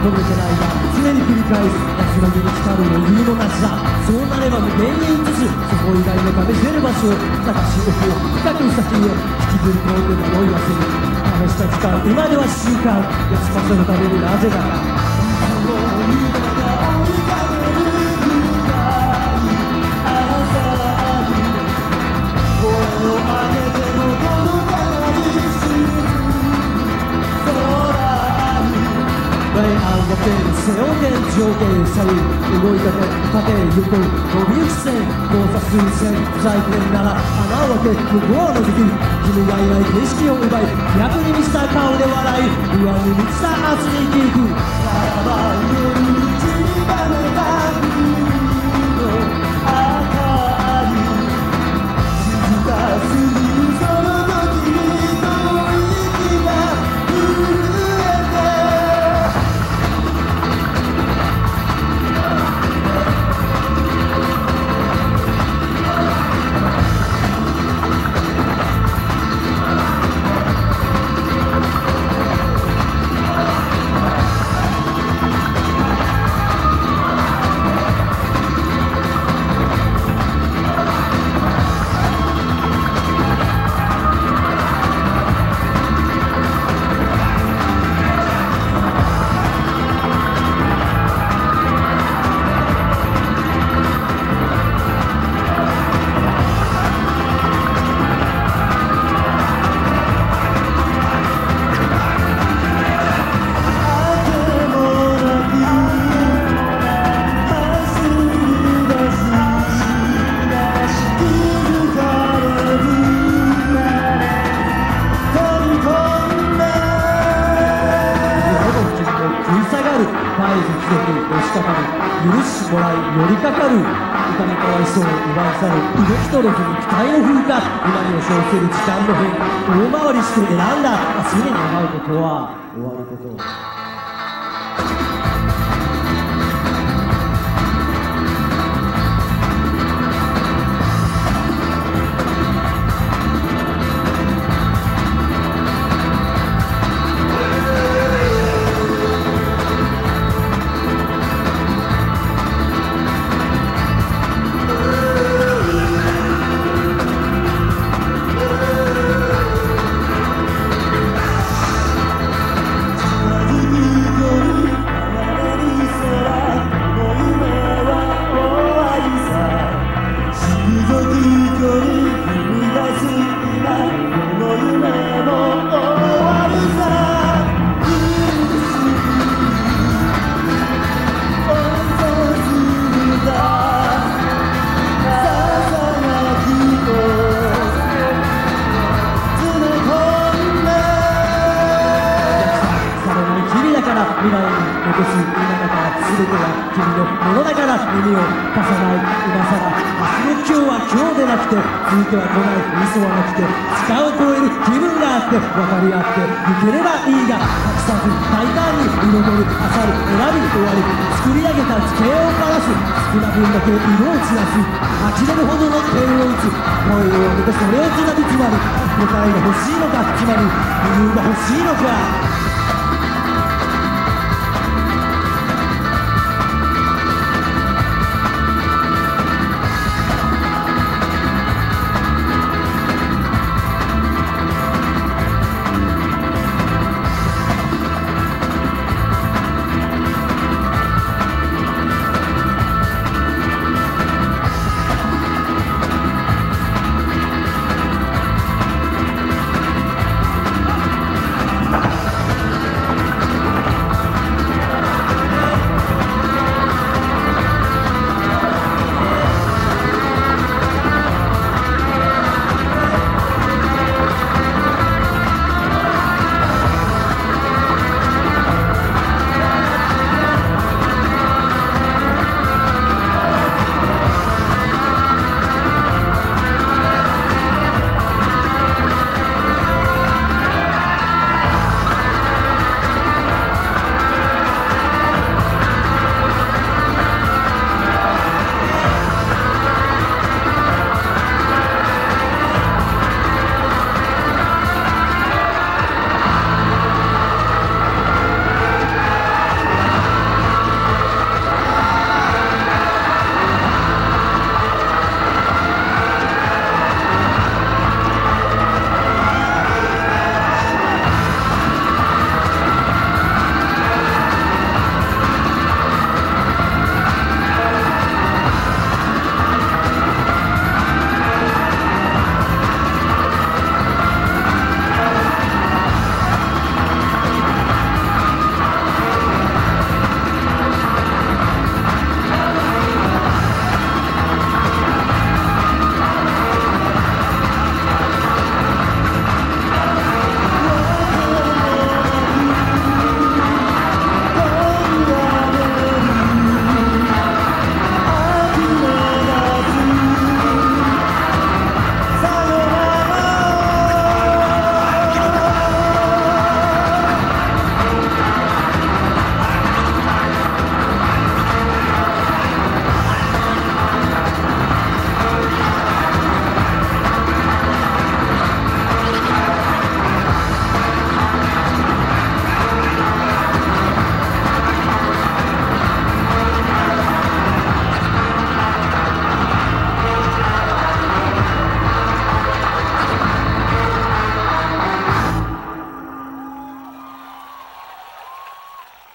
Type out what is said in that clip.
求めてない。が常に繰り返す。安らぎに浸る余裕のなしだそうなれば無限に移つそこ以外の試せる。場所へ探し置を深く先へ引きずり込んで迷いはせる試した時間。今では習慣休ま所のためになぜだか。点背負って上下左右動いた手縦横飛び行く線交差す。る線在点なら穴を開け向こうを覗き君がいない景色を奪い逆に見せた顔で笑い不安に満ちた明日に生きるさら許しもらい寄りかかる歌にかわいそう奪い去る動き取れずに期待を振るか今に押し寄せる時間の変大回りして選んだ常に願うことは終わること耳を貸さない今さら明日の今日は今日でなくて続いては来ない嘘はなくて時間を超える気分があって分かり合っていければいいが隠さず大胆に彩る漁る選び終わり作り上げた地形をばらす好きな分だけ色を散らす呆れるほどの点を打つ声を上げてそれをつなぎつまり答えが欲しいのかつまり理由が欲しいのか